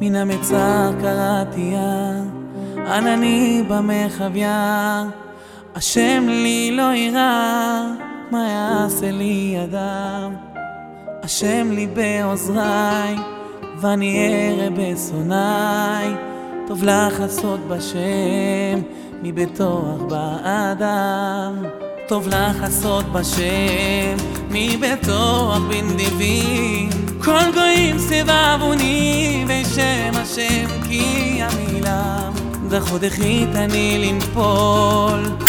מן המצר קראתי ענני במחביה השם לי לא יירא יעשה לי אדם. השם לי בעוזריי ואני ארא בשונאי. טוב לך לעשות בשם מבטוח באדם. טוב לך לעשות בשם מבטוח בנדיבים כל גויים סבבוני בשם השם כי עמילם דחו דחית אני לנפול